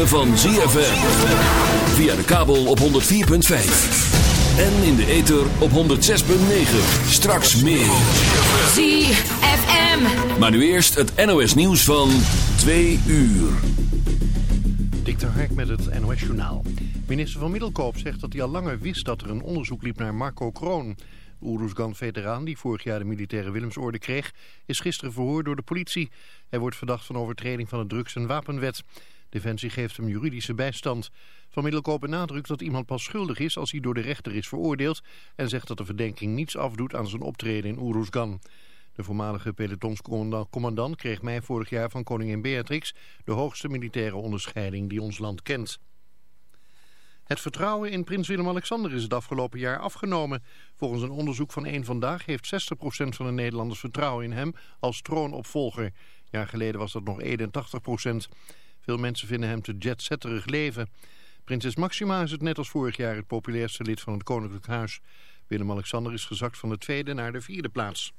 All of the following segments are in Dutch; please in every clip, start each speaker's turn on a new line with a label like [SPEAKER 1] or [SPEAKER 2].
[SPEAKER 1] ritme van ZFM. Via de kabel op 104.5. En in de ether op 106.9. Straks meer.
[SPEAKER 2] ZFM.
[SPEAKER 1] Maar nu eerst het NOS nieuws van 2 uur.
[SPEAKER 3] Dik Hark met het NOS Journaal. Minister van Middelkoop zegt dat hij al langer wist dat er een onderzoek liep naar Marco Kroon. De Oeruzgan-veteraan die vorig jaar de militaire Willemsorde kreeg... is gisteren verhoord door de politie. Hij wordt verdacht van overtreding van de drugs- en wapenwet. Defensie geeft hem juridische bijstand. Van Middelkoop benadrukt dat iemand pas schuldig is als hij door de rechter is veroordeeld... en zegt dat de verdenking niets afdoet aan zijn optreden in Oeruzgan. De voormalige pelotonscommandant kreeg mei vorig jaar van koningin Beatrix... de hoogste militaire onderscheiding die ons land kent. Het vertrouwen in prins Willem-Alexander is het afgelopen jaar afgenomen. Volgens een onderzoek van één Vandaag heeft 60% van de Nederlanders vertrouwen in hem als troonopvolger. Jaar geleden was dat nog 81%. Veel mensen vinden hem te jetsetterig leven. Prinses Maxima is het net als vorig jaar het populairste lid van het Koninklijk Huis. Willem-Alexander is gezakt van de tweede naar de vierde plaats.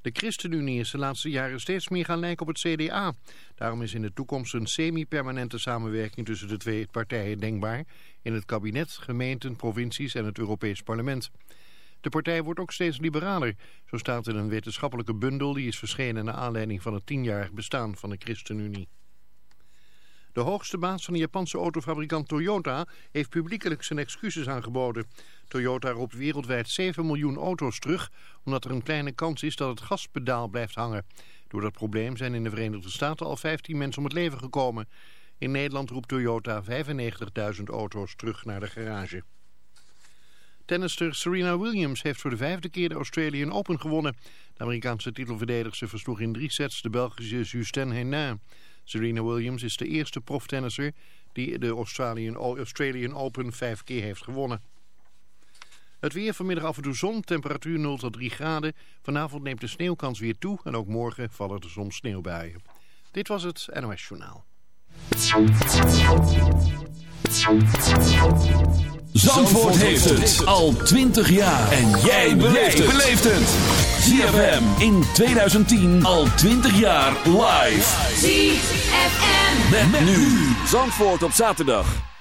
[SPEAKER 3] De ChristenUnie is de laatste jaren steeds meer gaan lijken op het CDA. Daarom is in de toekomst een semi-permanente samenwerking tussen de twee partijen denkbaar... in het kabinet, gemeenten, provincies en het Europees Parlement. De partij wordt ook steeds liberaler. Zo staat in een wetenschappelijke bundel die is verschenen... naar aanleiding van het tienjarig bestaan van de ChristenUnie. De hoogste baas van de Japanse autofabrikant Toyota heeft publiekelijk zijn excuses aangeboden. Toyota roept wereldwijd 7 miljoen auto's terug, omdat er een kleine kans is dat het gaspedaal blijft hangen. Door dat probleem zijn in de Verenigde Staten al 15 mensen om het leven gekomen. In Nederland roept Toyota 95.000 auto's terug naar de garage. Tennister Serena Williams heeft voor de vijfde keer de Australian Open gewonnen. De Amerikaanse titelverdedigster versloeg in drie sets de Belgische Justin Henin. Serena Williams is de eerste proftennisser die de Australian, Australian Open vijf keer heeft gewonnen. Het weer vanmiddag af en toe zon, temperatuur 0 tot 3 graden. Vanavond neemt de sneeuwkans weer toe en ook morgen vallen er soms sneeuwbuien. Dit was het NOS Journaal.
[SPEAKER 1] Zandvoort heeft het al 20 jaar. En jij beleeft het. ZFM in 2010 al 20 jaar live.
[SPEAKER 2] ZFM.
[SPEAKER 1] Met, met nu. Zandvoort op zaterdag.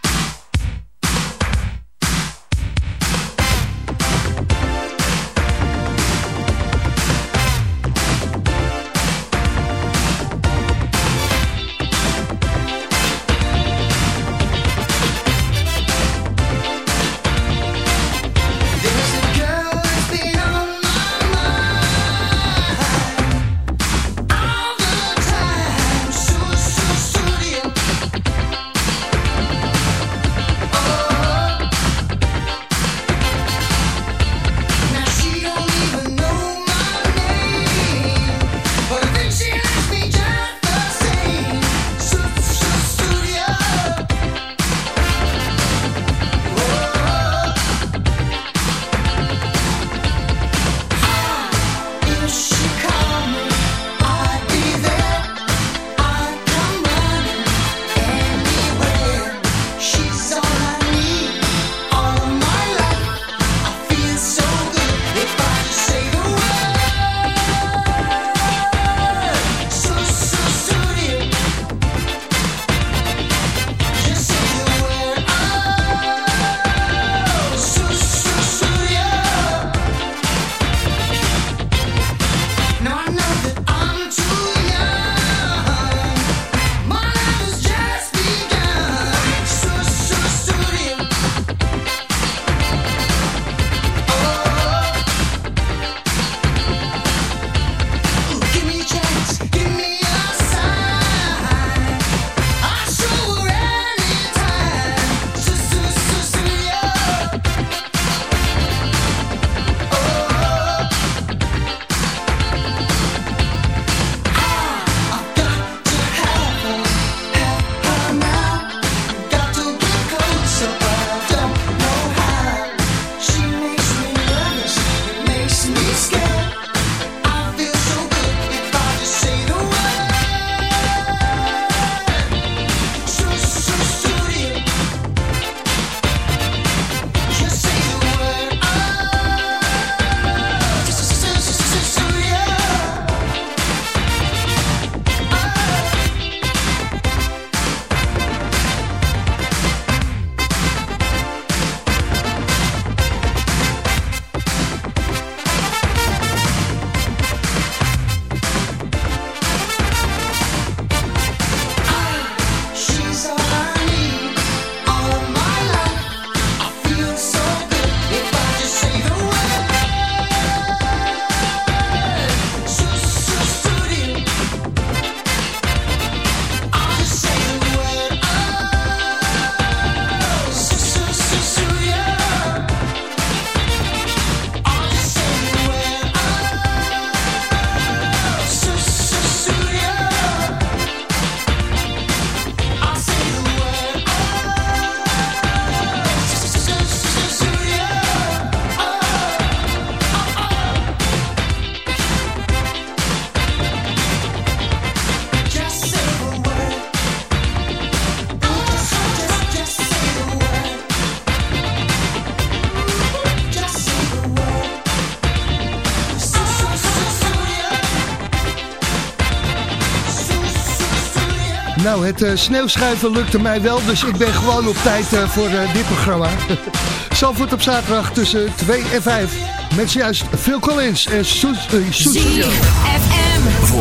[SPEAKER 4] Het uh, sneeuwschuiven lukte mij wel, dus ik ben gewoon op tijd uh, voor uh, dit programma. Zalvoort op zaterdag tussen 2 en 5. Met juist Phil Collins en Susie.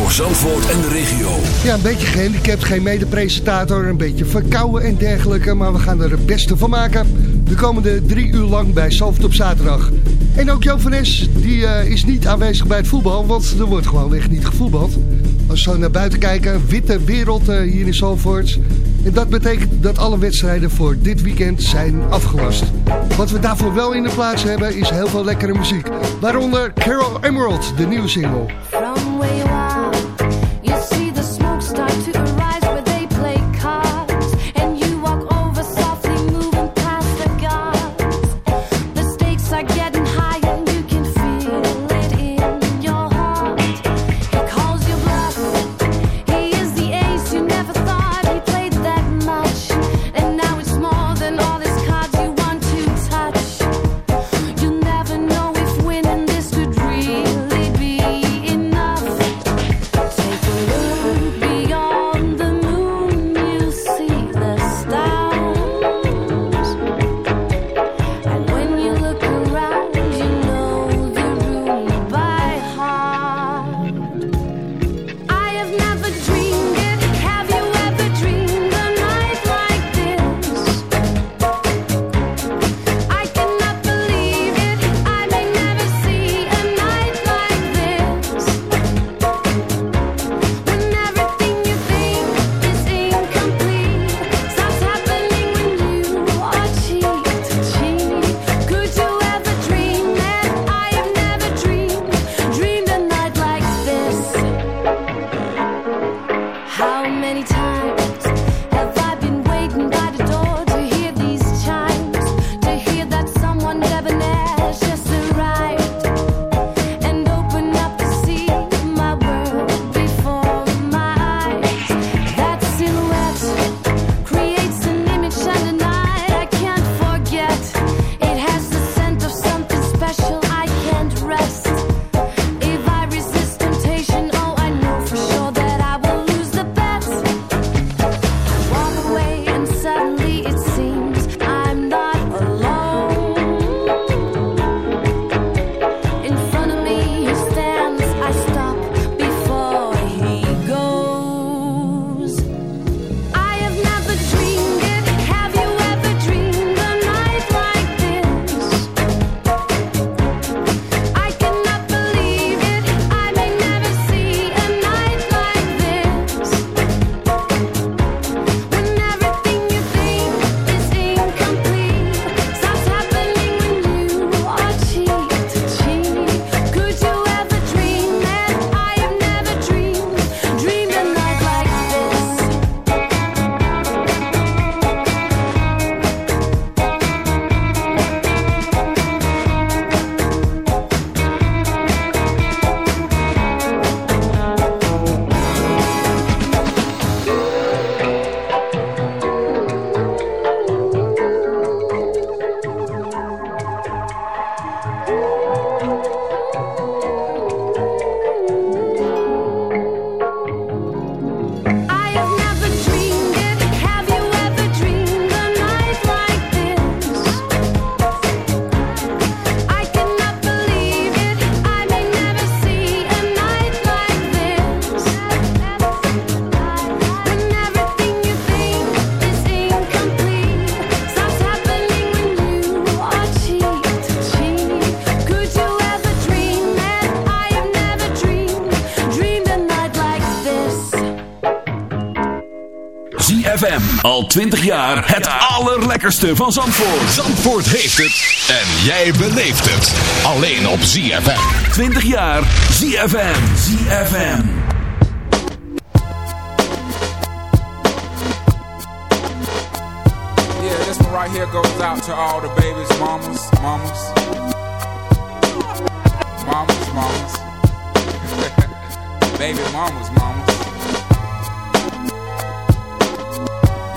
[SPEAKER 1] Voor Zandvoort en de regio.
[SPEAKER 4] Ja, een beetje gehandicapt, geen mede-presentator, een beetje verkouden en dergelijke. Maar we gaan er het beste van maken. De komende drie uur lang bij Zalvoort op zaterdag. En ook Joop van Es, die uh, is niet aanwezig bij het voetbal, want er wordt gewoon weg niet gevoetbald. Als we zo naar buiten kijken, witte wereld uh, hier in Zalvoort. En dat betekent dat alle wedstrijden voor dit weekend zijn afgelast. Wat we daarvoor wel in de plaats hebben is heel veel lekkere muziek. Waaronder Carol Emerald, de nieuwe single.
[SPEAKER 1] Al 20 jaar het allerlekkerste van Zandvoort.
[SPEAKER 5] Zandvoort heeft het en jij beleeft het. Alleen op ZFM.
[SPEAKER 1] 20 jaar ZFM. ZFM.
[SPEAKER 6] Yeah, this one right here goes out to all the babies, mamas, mamas, mamas, mamas, baby mamas, mamas.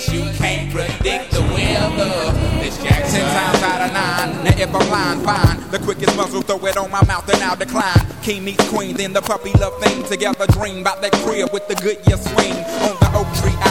[SPEAKER 7] picnic, you can't predict the weather. This Jackson
[SPEAKER 8] times out of nine. Now if I'm lying, fine. The quickest muzzle, throw it on my mouth and I'll decline. King meets queen, then the puppy love thing. Together dream about that crib with the good year swing. On the oak tree, I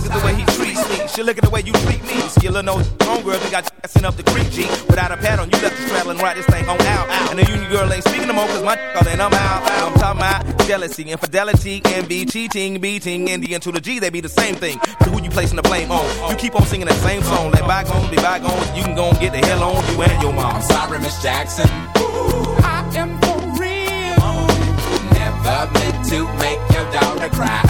[SPEAKER 9] Look at the way he treats me. She look at the way you treat me. Skillin' those homegirls, we got you sent up the creek, G. Without a pad on, you left the straddle and ride this thing on out. And the union girl ain't speaking no more, cause my all in, I'm out. I'm talking about jealousy, infidelity, envy, cheating, beating, and the N to the G, they be the same thing. But who you placing the blame on? You keep on singing that same song. Let bygones be bygones. You can go and get the hell on you and your mom.
[SPEAKER 7] I'm sorry, Miss Jackson. Ooh, I am for real. Never meant to make your daughter cry.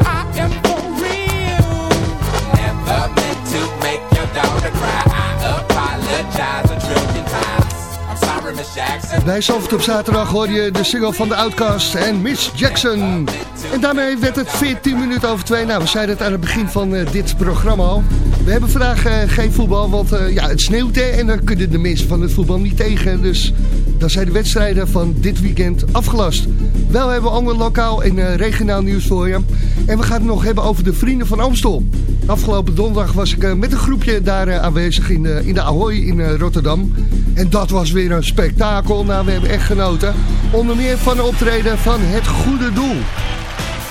[SPEAKER 10] Bij Zalvert op zaterdag hoor je de single van de Outcast en Miss Jackson. En daarmee werd het 14 minuten over 2. Nou, we zeiden het aan het begin van eh, dit programma al. We hebben vandaag eh, geen voetbal, want eh, ja, het sneeuwt hè, en dan kunnen de mensen van het voetbal niet tegen. Dus dan zijn de wedstrijden van dit weekend afgelast. Wel hebben we ander lokaal en regionaal nieuws voor je. En we gaan het nog hebben over de Vrienden van Amstel. Afgelopen donderdag was ik met een groepje daar aanwezig in, in de Ahoy in Rotterdam. En dat was weer een spektakel. Nou, we hebben echt genoten. Onder meer van de optreden van Het Goede Doel.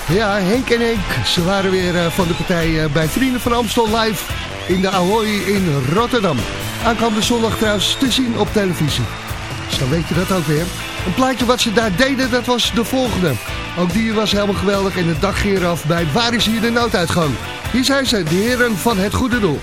[SPEAKER 10] Ja, Henk en Henk, ze waren weer eh, van de partij eh, bij Vrienden van Amstel live in de Ahoy in Rotterdam. Aankomende zondag trouwens te zien op televisie. Dus dan weet je dat ook weer. Een plaatje wat ze daar deden, dat was de volgende. Ook die was helemaal geweldig en de dag ging eraf bij Waar is hier de nooduitgang? Hier zijn ze, de heren van Het Goede Doel.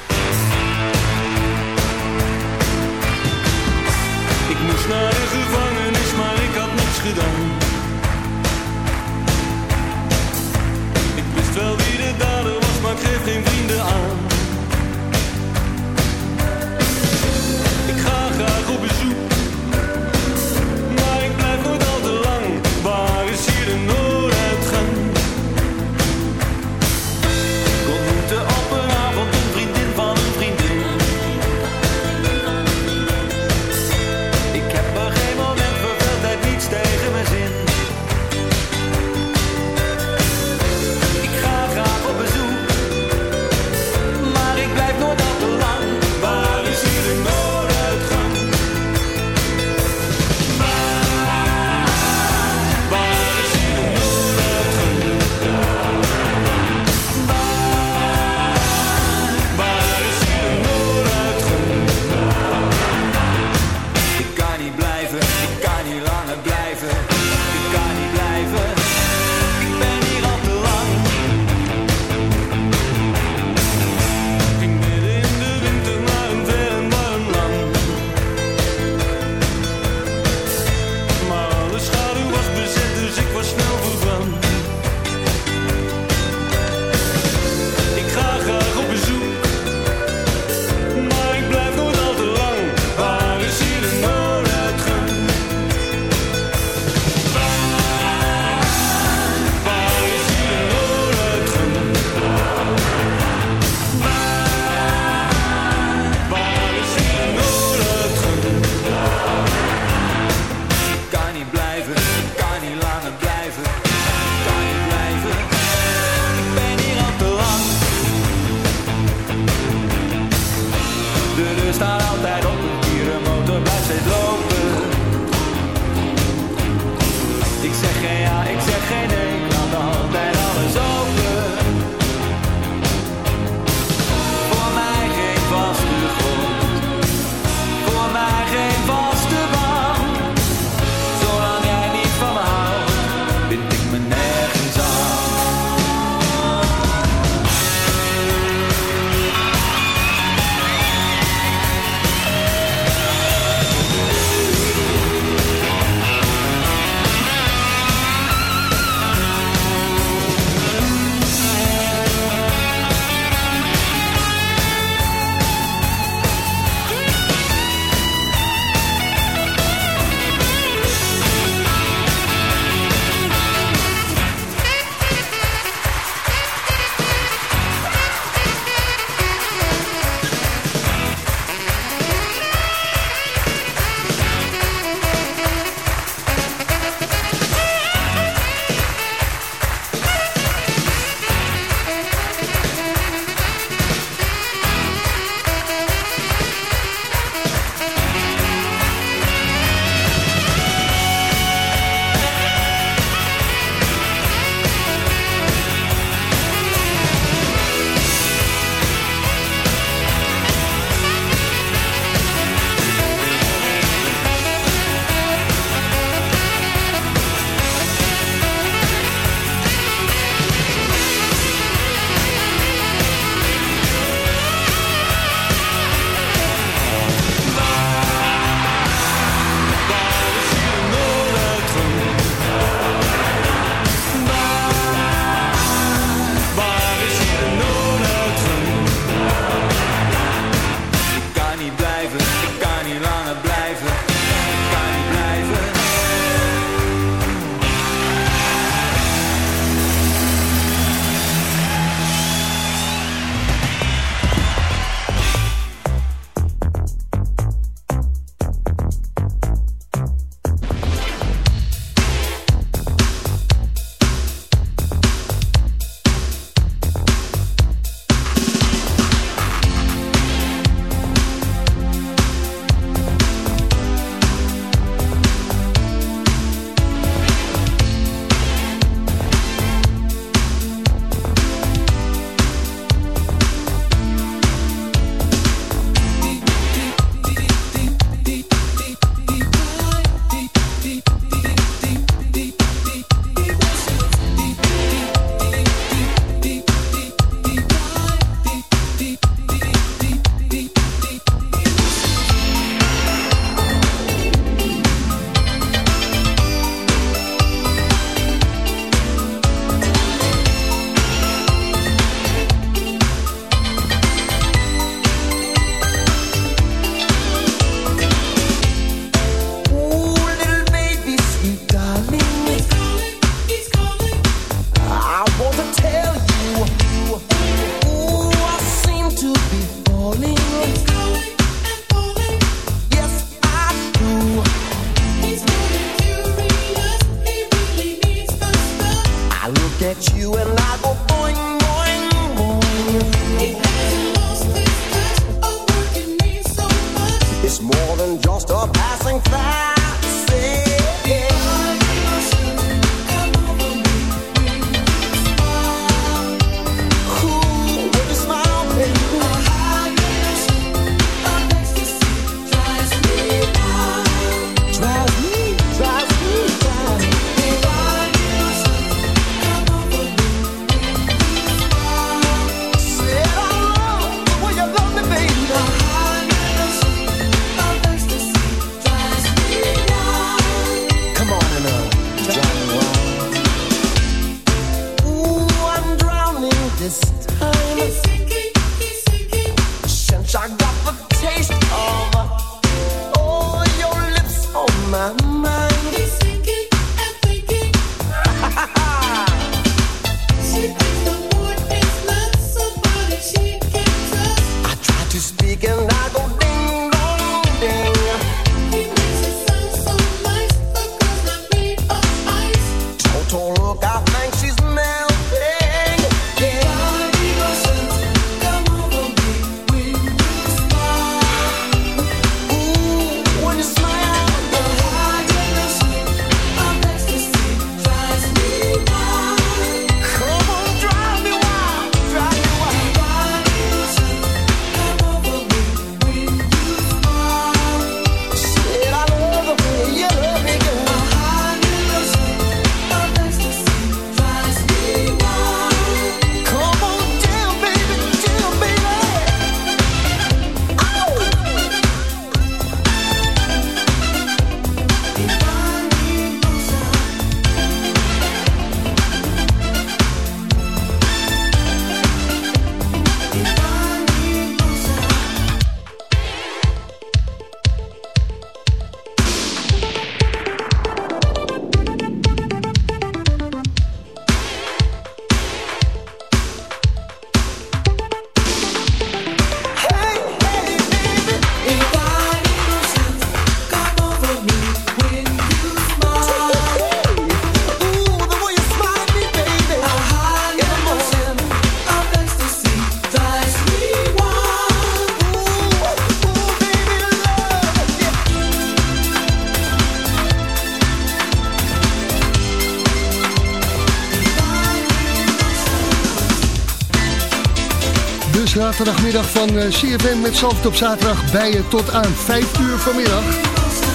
[SPEAKER 10] Zaterdagmiddag van eh, CFM met Zalvert op zaterdag bij je tot aan 5 uur vanmiddag.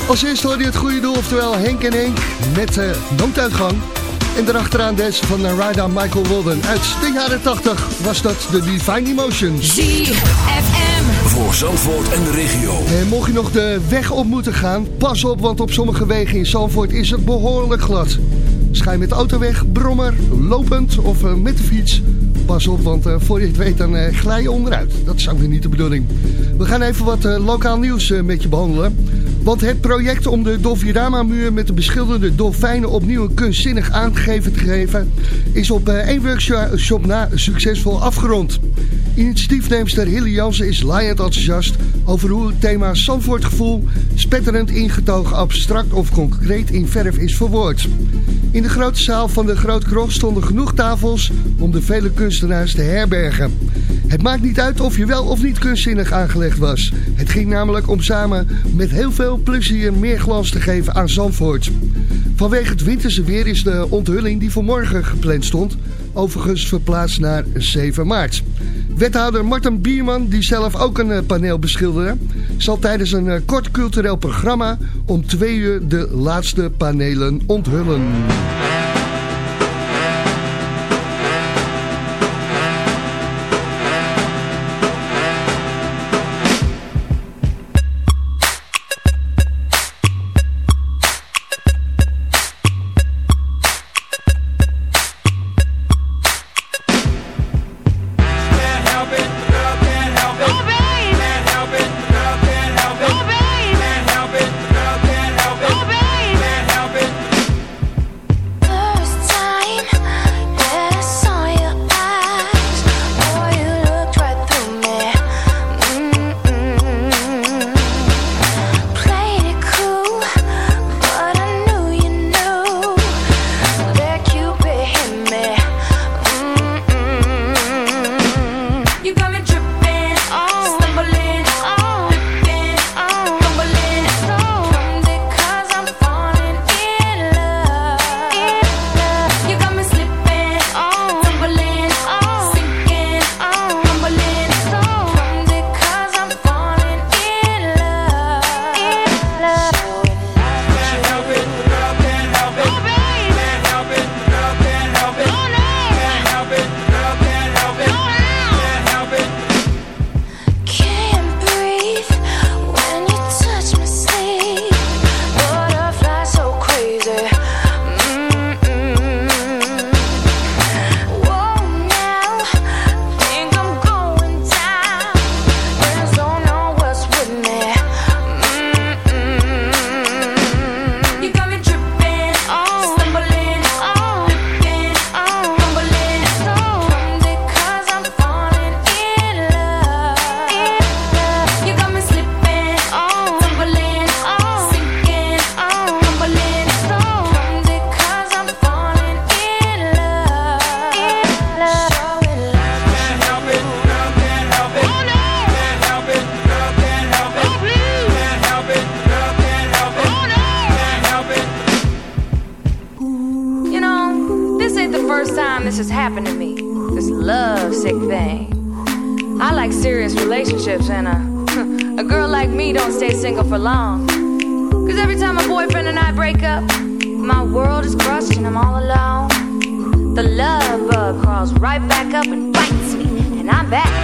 [SPEAKER 10] Als eerste hoorde je het goede doel, oftewel Henk en Henk met eh nooduitgang. En daarachteraan deze van uh, Ryder Michael Walden. Uit de jaren 80 was dat de Divine Emotions.
[SPEAKER 2] ZFM.
[SPEAKER 1] Voor Zandvoort en de regio.
[SPEAKER 10] En mocht je nog de weg op moeten gaan, pas op, want op sommige wegen in Zandvoort is het behoorlijk glad. Schijn met de auto weg, brommer, lopend of eh, met de fiets. Pas op, want eh, voor je het weet dan eh, glij je onderuit. Dat is ook weer niet de bedoeling. We gaan even wat eh, lokaal nieuws met je behandelen. Want het project om de Dolfirama-muur met de beschilderde dolfijnen opnieuw kunstzinnig aangegeven te geven... is op één workshop na succesvol afgerond. Initiatiefneemster Hilly Jansen is laaiend enthousiast over hoe het thema Zandvoortgevoel spetterend ingetogen abstract of concreet in verf is verwoord. In de grote zaal van de Groot Krocht stonden genoeg tafels om de vele kunstenaars te herbergen. Het maakt niet uit of je wel of niet kunstzinnig aangelegd was. Het ging namelijk om samen met heel veel plezier meer glans te geven aan Zandvoort. Vanwege het winterse weer is de onthulling die voor morgen gepland stond... overigens verplaatst naar 7 maart. Wethouder Martin Bierman, die zelf ook een eh, paneel beschilderde... zal tijdens een eh, kort cultureel programma om twee uur de laatste panelen onthullen.
[SPEAKER 4] Back.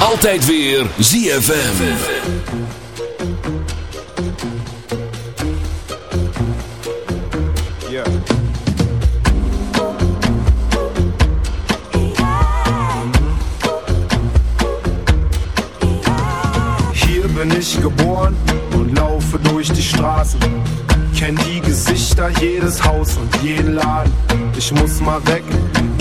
[SPEAKER 1] Altijd weer ZFM.
[SPEAKER 11] Hier bin ich geboren und laufe durch die Straßen. Kenn die Gesichter, jedes Haus und jeden Laden. Ich muss mal weg,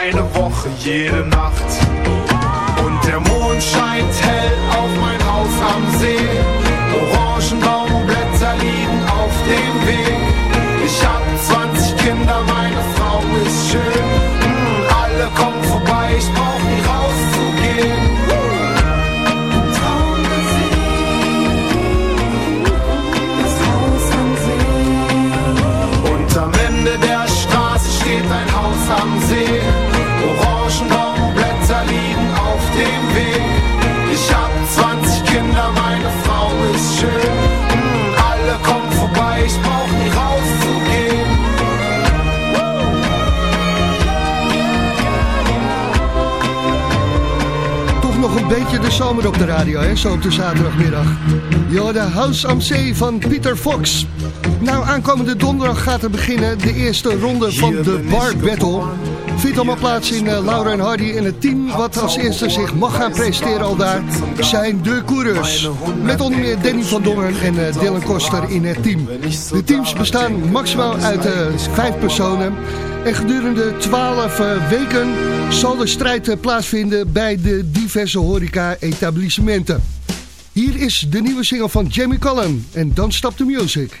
[SPEAKER 11] eine Woche jede Nacht. Und der Mond scheint hell auf mein Haus am See. Orangenbaumblätter liegen auf dem Weg.
[SPEAKER 10] Beetje de zomer op de radio, hè? zo op de zaterdagmiddag. Jo, de House am Zee van Pieter Fox. Nou, aankomende donderdag gaat er beginnen de eerste ronde van de Bar Battle. Vindt allemaal plaats in eh, Laura en Hardy en het team wat als eerste zich mag gaan presenteren al daar zijn de coureurs. Met onder meer Danny van Dongen en eh, Dylan Koster in het team. De teams bestaan maximaal uit eh, vijf personen. En gedurende twaalf weken zal de strijd plaatsvinden bij de diverse horeca-etablissementen. Hier is de nieuwe single van Jamie Cullen en Don't Stop the Music.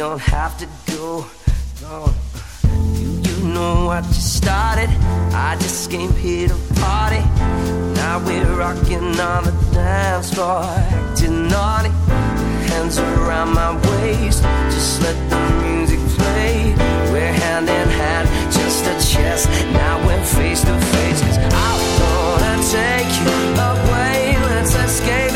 [SPEAKER 12] Don't have to go, no. You, you know what you started. I just came here to party. Now we're rocking on the dance floor, acting naughty. Hands around my waist, just let the music play. We're hand in hand, just a chest. Now we're face to face, cause I wanna take you away. Let's escape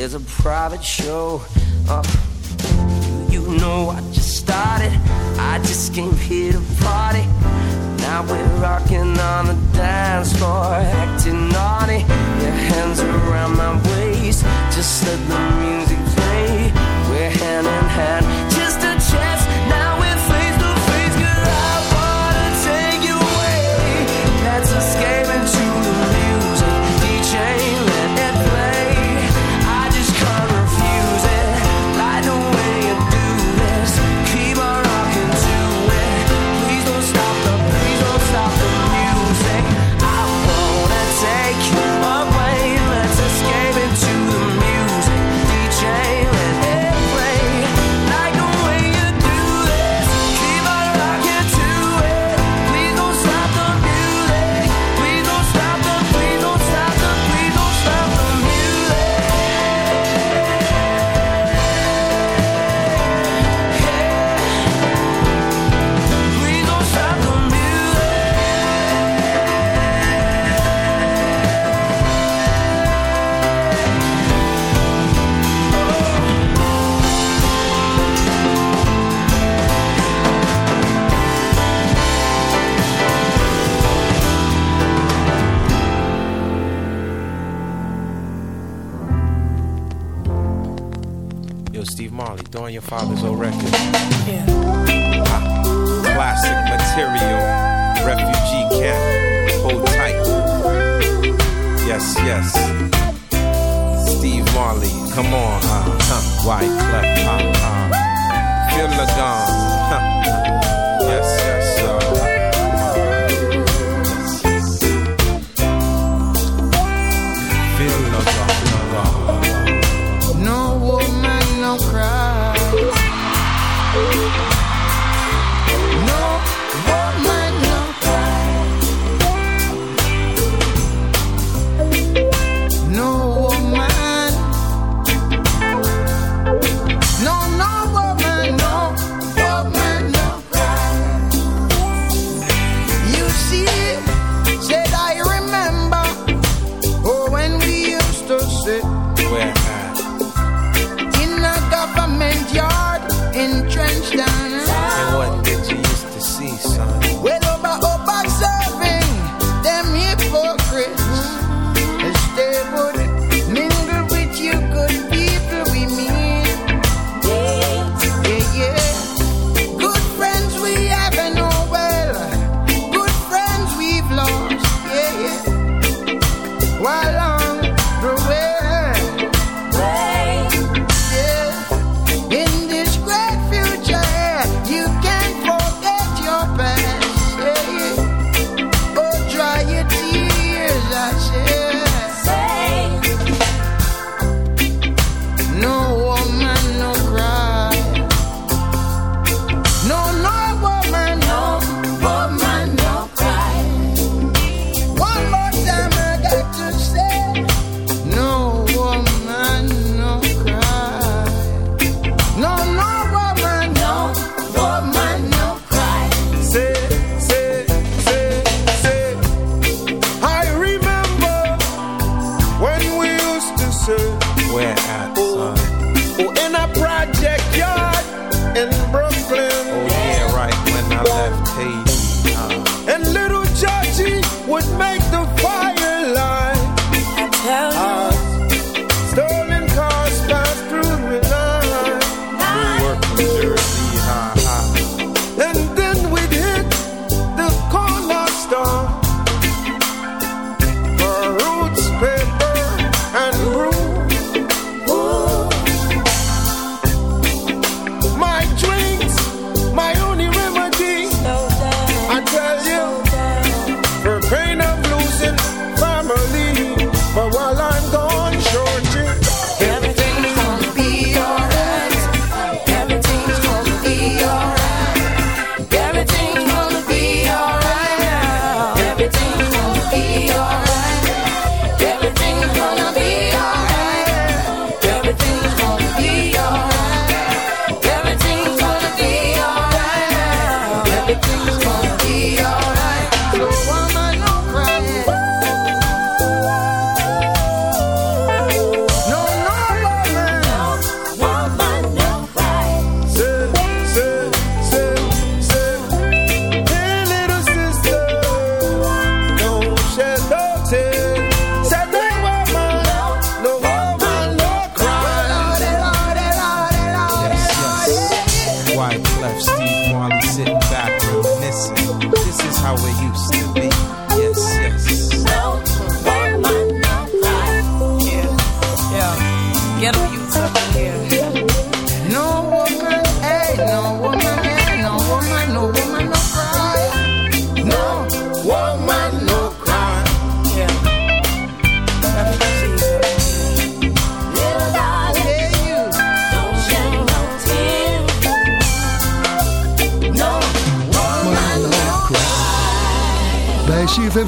[SPEAKER 12] is a private show.
[SPEAKER 13] Throwing your father's old record. Yeah. classic material. Refugee camp. Hold tight. Yes, yes. Steve Marley, come on, huh? huh. White clef, huh? huh. Le Don. yes, yes,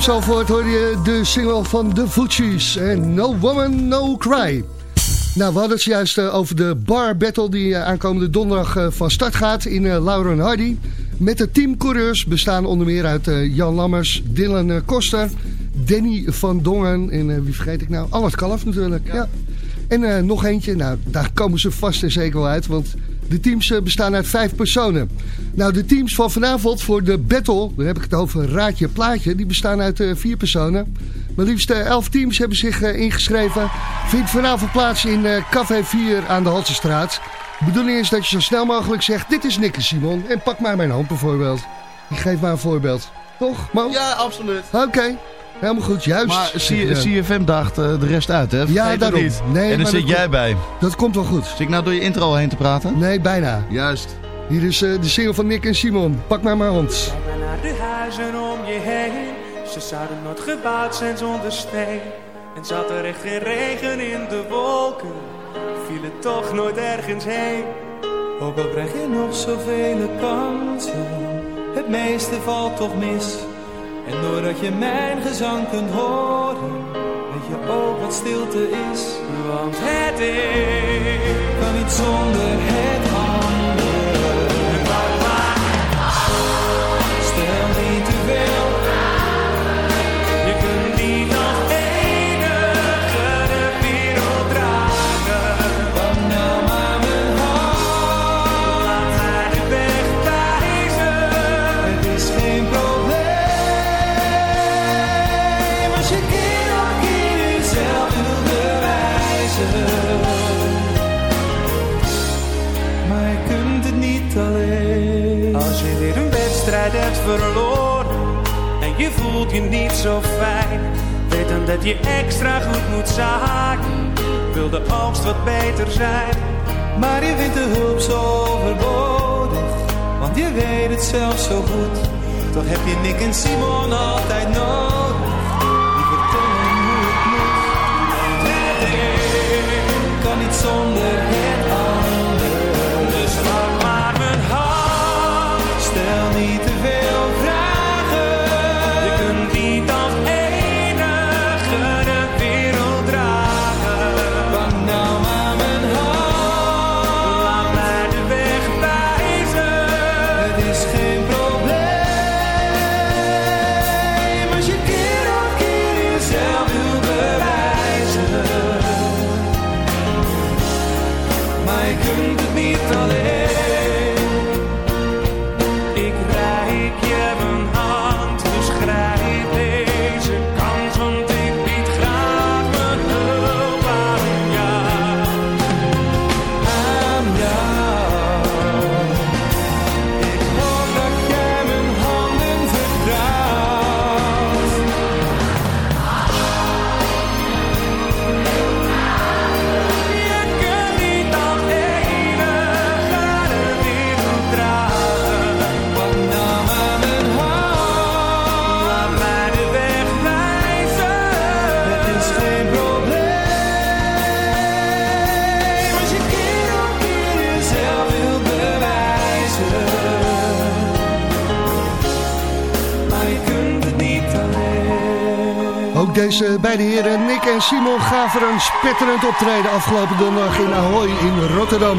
[SPEAKER 10] Zalvoort hoor je de single van de Fugees en No Woman, No Cry. Nou, we hadden het juist eh, over de bar battle die eh, aankomende donderdag eh, van start gaat in Lauren Hardy. Met de teamcoureurs bestaan onder meer uit Jan Lammers, Dylan Koster, Danny van Dongen en wie vergeet ik nou? Albert Kalf natuurlijk. Ja. En nog eentje, nou daar komen ze vast en zeker wel uit, want de teams bestaan uit vijf personen. Nou, de teams van vanavond voor de battle, daar heb ik het over Raadje Plaatje, die bestaan uit eh, vier personen. Maar liefst eh, elf teams hebben zich eh, ingeschreven. Vindt vanavond plaats in eh, Café 4 aan de Haltestraat. De bedoeling is dat je zo snel mogelijk zegt, dit is Nikke Simon. En pak maar mijn hand bijvoorbeeld. Ik geef maar een voorbeeld. Toch, Mo?
[SPEAKER 14] Ja, absoluut.
[SPEAKER 10] Oké, helemaal goed, juist.
[SPEAKER 14] Maar. CFM daagt eh, de rest uit, hè?
[SPEAKER 10] Ja,
[SPEAKER 14] Vergeet
[SPEAKER 10] daarom.
[SPEAKER 14] niet.
[SPEAKER 10] Nee,
[SPEAKER 14] en dan zit jij
[SPEAKER 10] komt-
[SPEAKER 14] bij.
[SPEAKER 10] Dat komt wel goed.
[SPEAKER 14] Zit ik nou door je intro heen te praten?
[SPEAKER 10] Nee, bijna.
[SPEAKER 14] Juist.
[SPEAKER 10] Hier is eh, de single van Nick en Simon. Pak maar mijn hand.
[SPEAKER 15] Kijk maar naar de huizen om je heen. Ze zouden nooit gebouwd zijn zonder steen. En zat er echt geen regen in de wolken, viel het toch nooit ergens heen.
[SPEAKER 16] Ook al krijg je nog zoveel kansen, het meeste valt toch mis. En doordat je mijn gezang kunt horen, weet je ook wat stilte is.
[SPEAKER 15] Want het is
[SPEAKER 16] kan niet zonder het
[SPEAKER 15] je niet zo fijn, weet dan dat je extra goed moet zaken. Wil de oogst wat beter zijn,
[SPEAKER 16] Maar je vindt de hulp zo overbodig, want je weet het zelf zo goed. Toch heb je Nick en Simon altijd nodig, die vertellen hoe het moet. Het kan niet zonder het ander.
[SPEAKER 15] dus pak maar mijn hand.
[SPEAKER 16] Stel niet te veel
[SPEAKER 15] Deze
[SPEAKER 10] beide heren, Nick en Simon, gaven een spetterend optreden afgelopen donderdag in Ahoy in Rotterdam.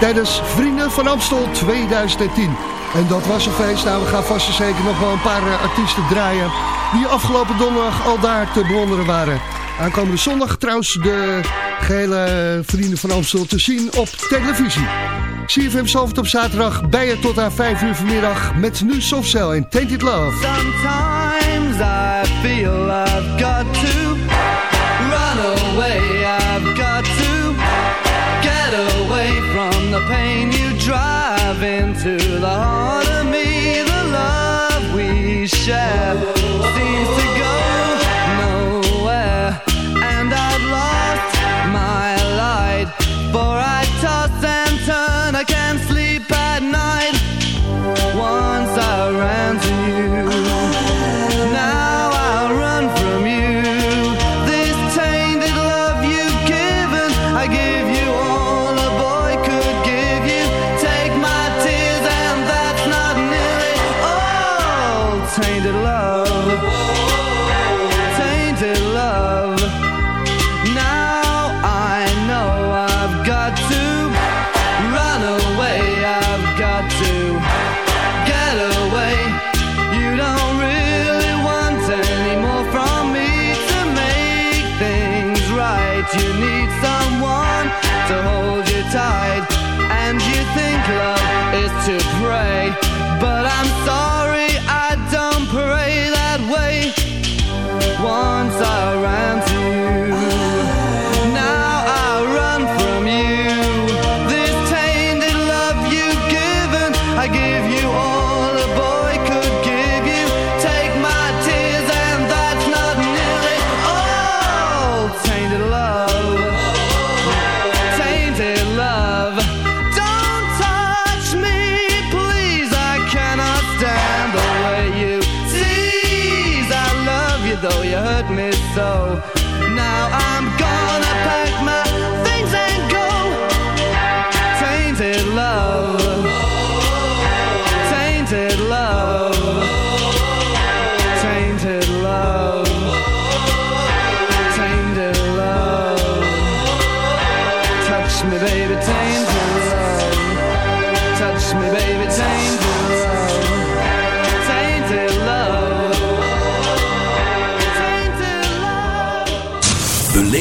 [SPEAKER 10] Tijdens Vrienden van Amstel 2010. En dat was een feest. Nou, we gaan vast en zeker nog wel een paar eh, artiesten draaien die afgelopen donderdag al daar te bewonderen waren. Aankomende zondag trouwens de gehele Vrienden van Amstel te zien op televisie. CFM Zalvert op zaterdag bij je tot aan 5 uur vanmiddag met nu Softcell en Tainted Love.
[SPEAKER 17] Sometimes I feel I've got to To get away from the pain you drive into the heart of me. The love we share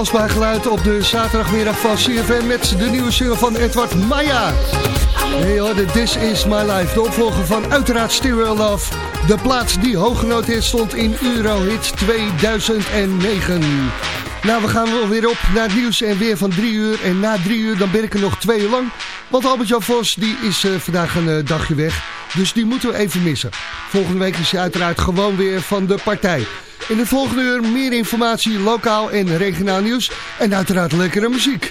[SPEAKER 10] dansbaar geluid op de zaterdagmiddag van CFM met de nieuwe single van Edward Maya. Nee hoor, This Is My Life. De opvolger van uiteraard Stereo Love. De plaats die hooggenoteerd stond in Eurohit 2009. Nou, we gaan wel weer op naar het nieuws en weer van drie uur. En na drie uur dan ben ik er nog twee uur lang. Want Albert-Jan Vos die is eh, vandaag een eh, dagje weg. Dus die moeten we even missen. Volgende week is hij uiteraard gewoon weer van de partij. In de volgende uur meer informatie, lokaal en regionaal nieuws. En uiteraard lekkere muziek.